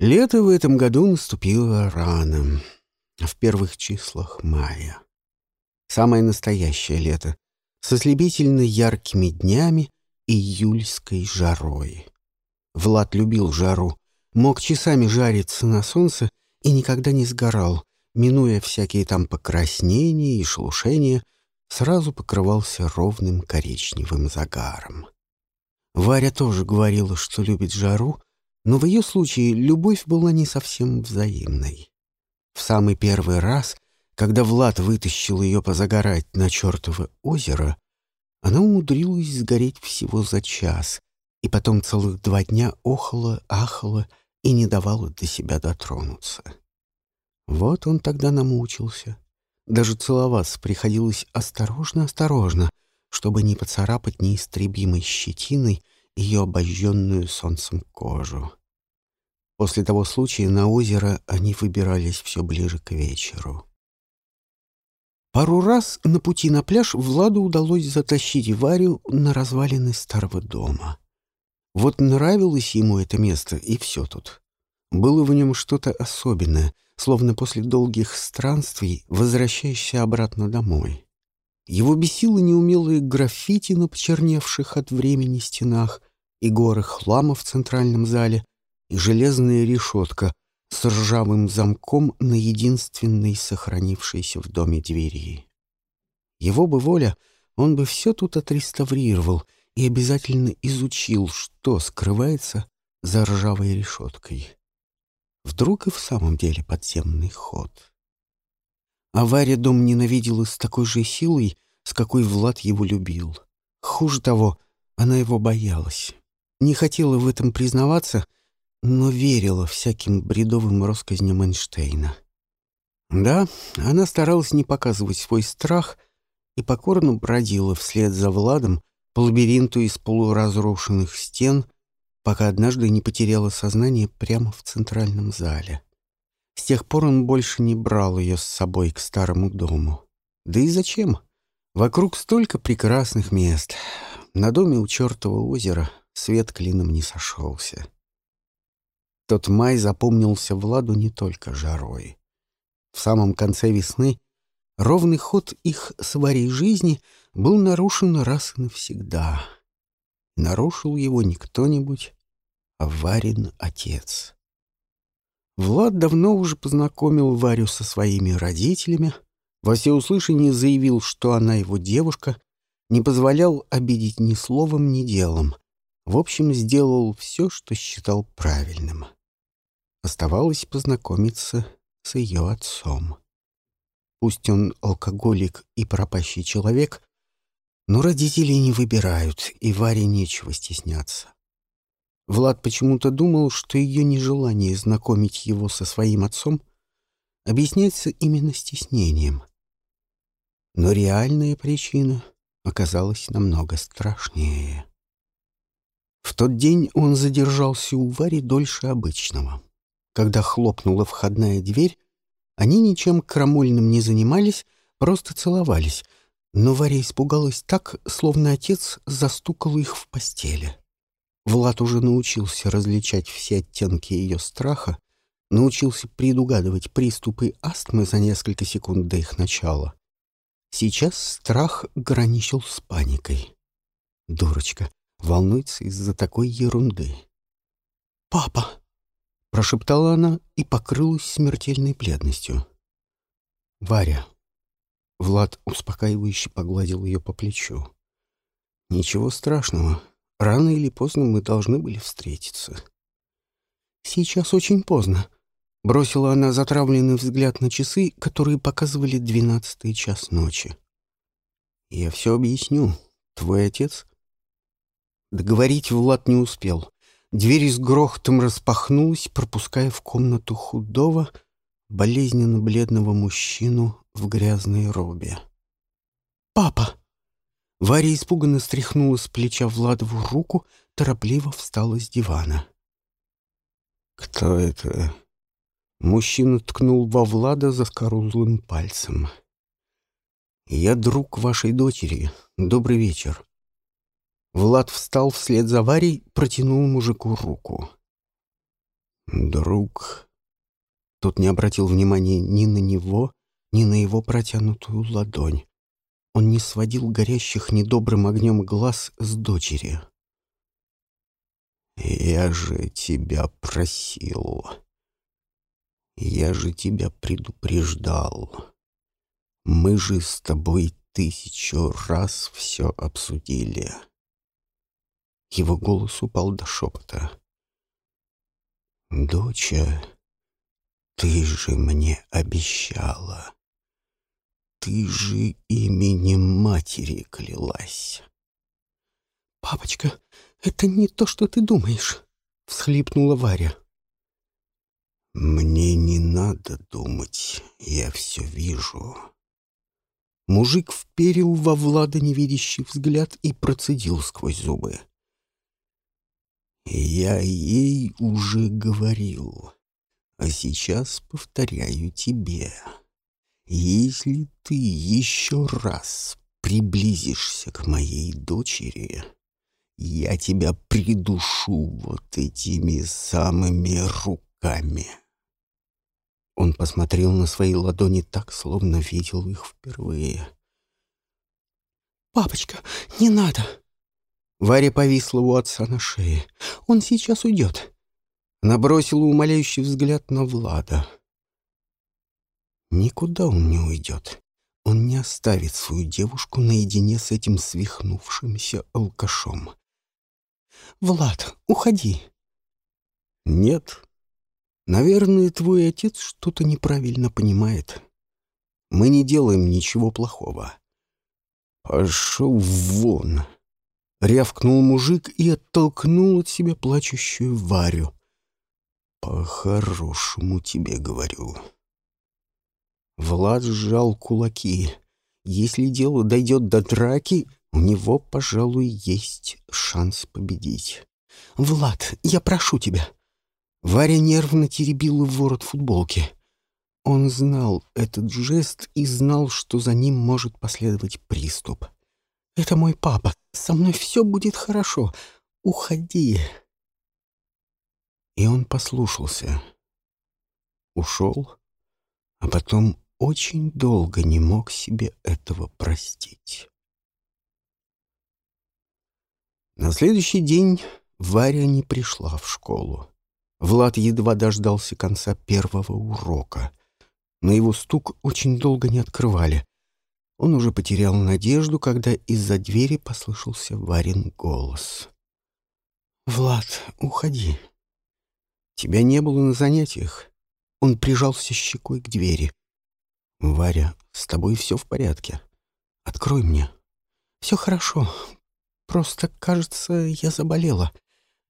Лето в этом году наступило рано, в первых числах мая. Самое настоящее лето, с ослепительно яркими днями и июльской жарой. Влад любил жару, мог часами жариться на солнце и никогда не сгорал, минуя всякие там покраснения и шелушения, сразу покрывался ровным коричневым загаром. Варя тоже говорила, что любит жару, но в ее случае любовь была не совсем взаимной. В самый первый раз, когда Влад вытащил ее позагорать на чертово озеро, она умудрилась сгореть всего за час, и потом целых два дня охала, ахала и не давала до себя дотронуться. Вот он тогда намучился. Даже целоваться приходилось осторожно-осторожно, чтобы не поцарапать неистребимой щетиной ее обожженную солнцем кожу. После того случая на озеро они выбирались все ближе к вечеру. Пару раз на пути на пляж Владу удалось затащить Варю на развалины старого дома. Вот нравилось ему это место, и все тут. Было в нем что-то особенное — словно после долгих странствий возвращаешься обратно домой. Его бесило неумелые граффити на почерневших от времени стенах и горы хлама в центральном зале, и железная решетка с ржавым замком на единственной сохранившейся в доме двери. Его бы воля, он бы все тут отреставрировал и обязательно изучил, что скрывается за ржавой решеткой. Вдруг и в самом деле подземный ход. Авария дом ненавидела с такой же силой, с какой Влад его любил. Хуже того, она его боялась. Не хотела в этом признаваться, но верила всяким бредовым россказням Эйнштейна. Да, она старалась не показывать свой страх и покорно бродила вслед за Владом по лабиринту из полуразрушенных стен — пока однажды не потеряла сознание прямо в центральном зале. С тех пор он больше не брал ее с собой к старому дому. Да и зачем? Вокруг столько прекрасных мест. На доме у чертова озера свет клином не сошелся. Тот май запомнился Владу не только жарой. В самом конце весны ровный ход их сварей жизни был нарушен раз и навсегда. Нарушил его не кто-нибудь, Варин отец. Влад давно уже познакомил Варю со своими родителями, во всеуслышание заявил, что она его девушка, не позволял обидеть ни словом, ни делом. В общем, сделал все, что считал правильным. Оставалось познакомиться с ее отцом. Пусть он алкоголик и пропащий человек, но родители не выбирают, и Варе нечего стесняться. Влад почему-то думал, что ее нежелание знакомить его со своим отцом объясняется именно стеснением. Но реальная причина оказалась намного страшнее. В тот день он задержался у Вари дольше обычного. Когда хлопнула входная дверь, они ничем крамольным не занимались, просто целовались, но Варя испугалась так, словно отец застукал их в постели. Влад уже научился различать все оттенки ее страха, научился предугадывать приступы астмы за несколько секунд до их начала. Сейчас страх граничил с паникой. Дурочка волнуется из-за такой ерунды. «Папа!» — прошептала она и покрылась смертельной бледностью. «Варя!» Влад успокаивающе погладил ее по плечу. «Ничего страшного. Рано или поздно мы должны были встретиться. «Сейчас очень поздно», — бросила она затравленный взгляд на часы, которые показывали двенадцатый час ночи. «Я все объясню. Твой отец...» Договорить Влад не успел. Дверь с грохотом распахнулась, пропуская в комнату худого, болезненно бледного мужчину в грязной робе. «Папа!» Варя испуганно стряхнула с плеча Владову руку, торопливо встала с дивана. «Кто это?» Мужчина ткнул во Влада заскорузлым пальцем. «Я друг вашей дочери. Добрый вечер». Влад встал вслед за Варей, протянул мужику руку. Друг. Тот не обратил внимания ни на него, ни на его протянутую ладонь. Он не сводил горящих недобрым огнем глаз с дочери. «Я же тебя просил. Я же тебя предупреждал. Мы же с тобой тысячу раз все обсудили». Его голос упал до шепота. «Доча, ты же мне обещала. Ты же именем матери клялась». «Папочка, это не то, что ты думаешь», — всхлипнула Варя. «Мне не надо думать, я все вижу». Мужик вперил во Влада невидящий взгляд и процедил сквозь зубы. Я ей уже говорил, а сейчас повторяю тебе. Если ты еще раз приблизишься к моей дочери, я тебя придушу вот этими самыми руками. Он посмотрел на свои ладони так, словно видел их впервые. «Папочка, не надо!» Варя повисла у отца на шее. «Он сейчас уйдет». Набросила умоляющий взгляд на Влада. Никуда он не уйдет. Он не оставит свою девушку наедине с этим свихнувшимся алкашом. «Влад, уходи!» «Нет. Наверное, твой отец что-то неправильно понимает. Мы не делаем ничего плохого. Пошел вон!» Рявкнул мужик и оттолкнул от себя плачущую Варю. «По-хорошему тебе говорю». Влад сжал кулаки. Если дело дойдет до драки, у него, пожалуй, есть шанс победить. «Влад, я прошу тебя!» Варя нервно теребила ворот футболки. Он знал этот жест и знал, что за ним может последовать приступ. «Это мой папа. Со мной все будет хорошо. Уходи!» И он послушался. Ушел, а потом очень долго не мог себе этого простить. На следующий день Варя не пришла в школу. Влад едва дождался конца первого урока. На его стук очень долго не открывали. Он уже потерял надежду, когда из-за двери послышался Варин голос. «Влад, уходи». «Тебя не было на занятиях». Он прижался щекой к двери. «Варя, с тобой все в порядке. Открой мне». «Все хорошо. Просто, кажется, я заболела.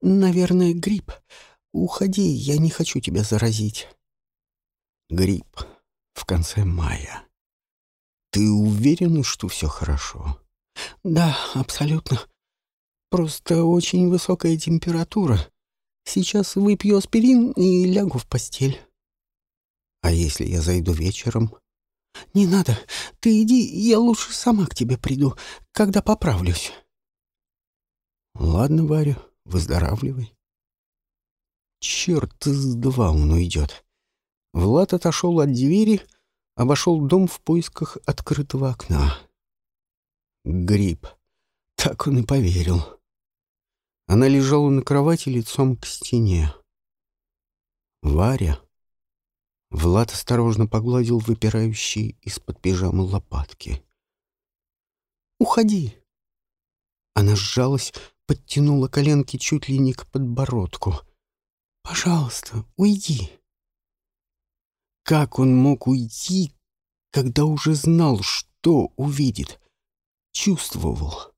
Наверное, грипп. Уходи, я не хочу тебя заразить». «Грипп в конце мая». Ты уверена, что все хорошо? Да, абсолютно. Просто очень высокая температура. Сейчас выпью аспирин и лягу в постель. А если я зайду вечером? Не надо. Ты иди, я лучше сама к тебе приду, когда поправлюсь. Ладно, Варя, выздоравливай. Черт из два он уйдет. Влад отошел от двери, обошел дом в поисках открытого окна. Гриб. Так он и поверил. Она лежала на кровати лицом к стене. Варя. Влад осторожно погладил выпирающие из-под пижамы лопатки. «Уходи!» Она сжалась, подтянула коленки чуть ли не к подбородку. «Пожалуйста, уйди!» Как он мог уйти, когда уже знал, что увидит? Чувствовал.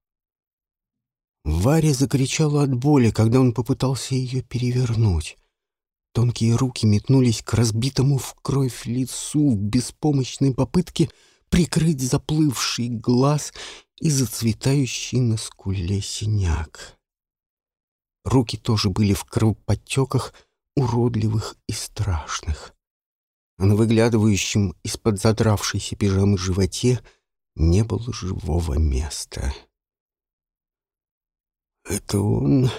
Варя закричала от боли, когда он попытался ее перевернуть. Тонкие руки метнулись к разбитому в кровь лицу в беспомощной попытке прикрыть заплывший глаз и зацветающий на скуле синяк. Руки тоже были в кровоподтеках, уродливых и страшных а на выглядывающем из-под задравшейся пижамы животе не было живого места. «Это он...»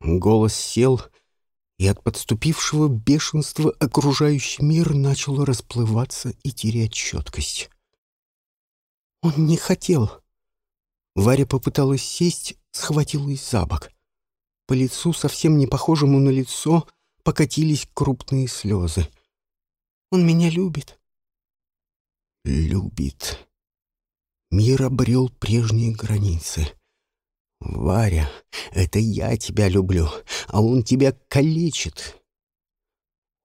Голос сел, и от подступившего бешенства окружающий мир начал расплываться и терять четкость. «Он не хотел». Варя попыталась сесть, схватилась за бок. По лицу, совсем не похожему на лицо, покатились крупные слезы. «Он меня любит». «Любит». Мир обрел прежние границы. «Варя, это я тебя люблю, а он тебя калечит».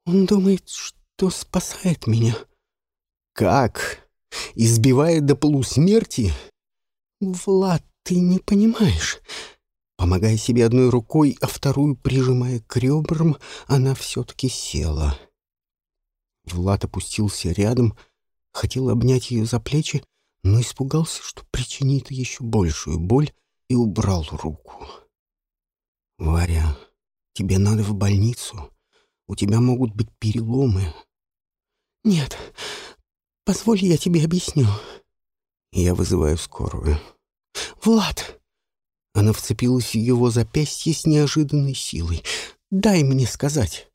«Он думает, что спасает меня». «Как? Избивает до полусмерти?» «Влад, ты не понимаешь». Помогая себе одной рукой, а вторую прижимая к ребрам, она все-таки села. Влад опустился рядом, хотел обнять ее за плечи, но испугался, что причинит еще большую боль, и убрал руку. «Варя, тебе надо в больницу. У тебя могут быть переломы». «Нет, позволь, я тебе объясню». «Я вызываю скорую». «Влад!» Она вцепилась в его запястье с неожиданной силой. «Дай мне сказать».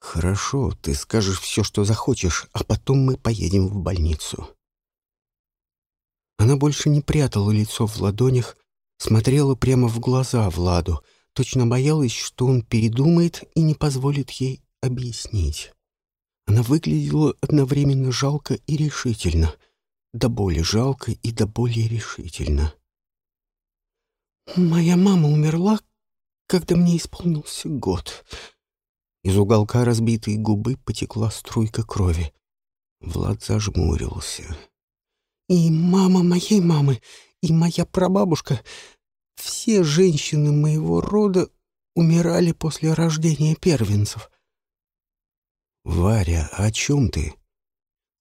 «Хорошо, ты скажешь все, что захочешь, а потом мы поедем в больницу». Она больше не прятала лицо в ладонях, смотрела прямо в глаза Владу, точно боялась, что он передумает и не позволит ей объяснить. Она выглядела одновременно жалко и решительно, до боли жалко и до боли решительно. «Моя мама умерла, когда мне исполнился год». Из уголка разбитой губы потекла струйка крови. Влад зажмурился. «И мама моей мамы и моя прабабушка, все женщины моего рода умирали после рождения первенцев. «Варя, о чем ты?»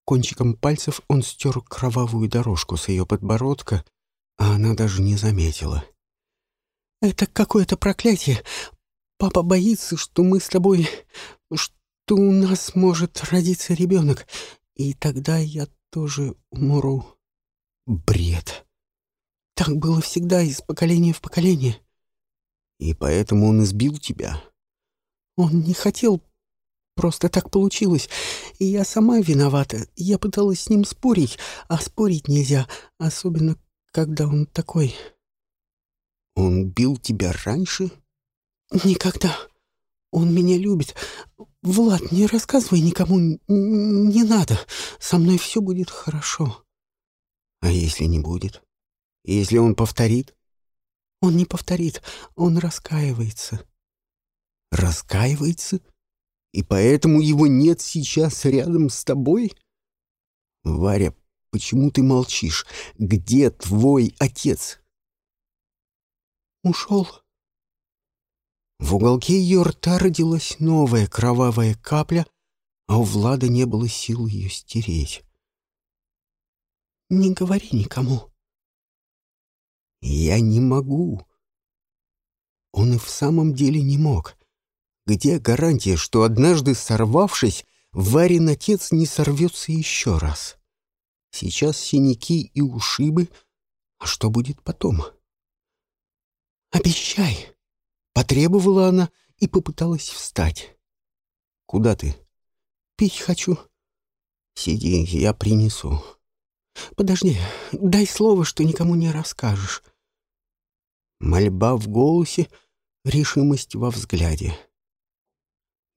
Кончиком пальцев он стер кровавую дорожку с ее подбородка, а она даже не заметила. «Это какое-то проклятие. Папа боится, что мы с тобой... что у нас может родиться ребенок, и тогда я тоже умру». «Бред!» Так было всегда из поколения в поколение. И поэтому он избил тебя? Он не хотел. Просто так получилось. И я сама виновата. Я пыталась с ним спорить, а спорить нельзя, особенно когда он такой. Он бил тебя раньше? Никогда. Он меня любит. Влад, не рассказывай никому, не надо. Со мной все будет хорошо. А если не будет? Если он повторит? Он не повторит, он раскаивается. Раскаивается? И поэтому его нет сейчас рядом с тобой? Варя, почему ты молчишь? Где твой отец? Ушел. В уголке ее рта родилась новая кровавая капля, а у Влада не было сил ее стереть. «Не говори никому», я не могу. Он и в самом деле не мог. Где гарантия, что однажды сорвавшись, Варин отец не сорвется еще раз? Сейчас синяки и ушибы, а что будет потом? «Обещай!» — потребовала она и попыталась встать. «Куда ты?» «Пить хочу». «Сиди, я принесу». «Подожди, дай слово, что никому не расскажешь». Мольба в голосе, решимость во взгляде.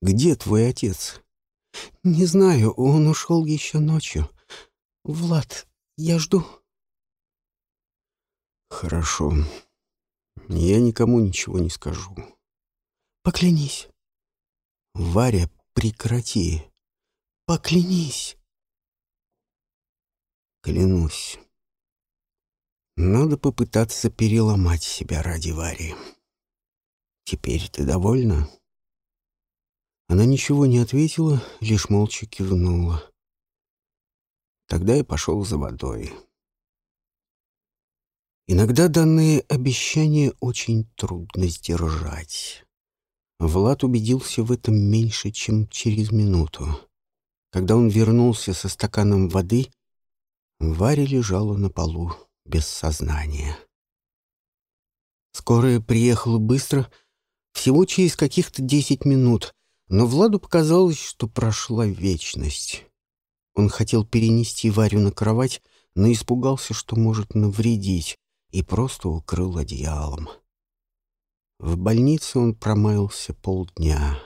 «Где твой отец?» «Не знаю, он ушел еще ночью. Влад, я жду». «Хорошо. Я никому ничего не скажу». «Поклянись». «Варя, прекрати». «Поклянись». «Клянусь». Надо попытаться переломать себя ради Вари. Теперь ты довольна? Она ничего не ответила, лишь молча кивнула. Тогда я пошел за водой. Иногда данные обещания очень трудно сдержать. Влад убедился в этом меньше, чем через минуту. Когда он вернулся со стаканом воды, Варя лежала на полу без сознания. Скорая приехала быстро, Всего через каких-то десять минут, но Владу показалось, что прошла вечность. Он хотел перенести Варю на кровать, но испугался, что может навредить, и просто укрыл одеялом. В больнице он промаялся полдня.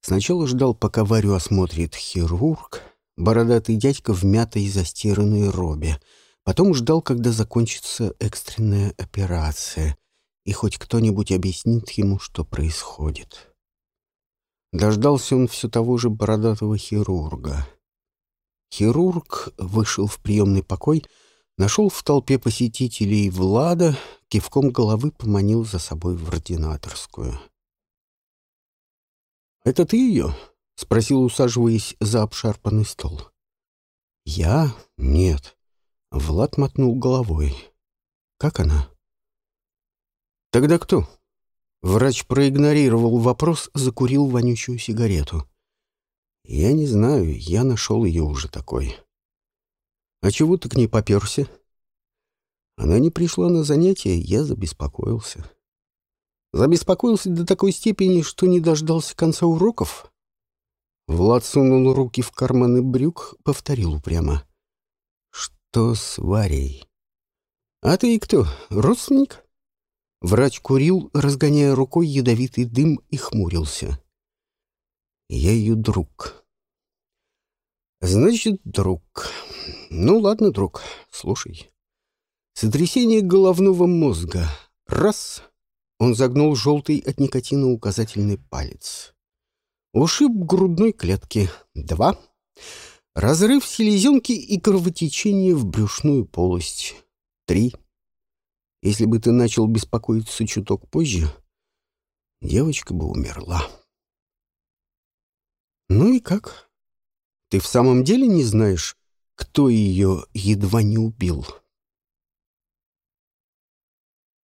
Сначала ждал, пока Варю осмотрит хирург, бородатый дядька в мятой застиранной робе. Потом ждал, когда закончится экстренная операция, и хоть кто-нибудь объяснит ему, что происходит. Дождался он все того же бородатого хирурга. Хирург вышел в приемный покой, нашел в толпе посетителей Влада, кивком головы поманил за собой в ординаторскую. «Это ты ее?» — спросил, усаживаясь за обшарпанный стол. «Я? Нет». Влад мотнул головой. «Как она?» «Тогда кто?» Врач проигнорировал вопрос, закурил вонючую сигарету. «Я не знаю, я нашел ее уже такой». «А чего ты к ней поперся?» Она не пришла на занятия, я забеспокоился. Забеспокоился до такой степени, что не дождался конца уроков? Влад сунул руки в карманы брюк, повторил упрямо. «Что с Варей?» «А ты кто, родственник?» Врач курил, разгоняя рукой ядовитый дым, и хмурился. «Я ее друг». «Значит, друг. Ну ладно, друг, слушай. Сотрясение головного мозга. Раз. Он загнул желтый от никотина указательный палец. Ушиб грудной клетки. Два. Разрыв селезенки и кровотечение в брюшную полость. Три. Если бы ты начал беспокоиться чуток позже, девочка бы умерла. Ну и как? Ты в самом деле не знаешь, кто ее едва не убил?»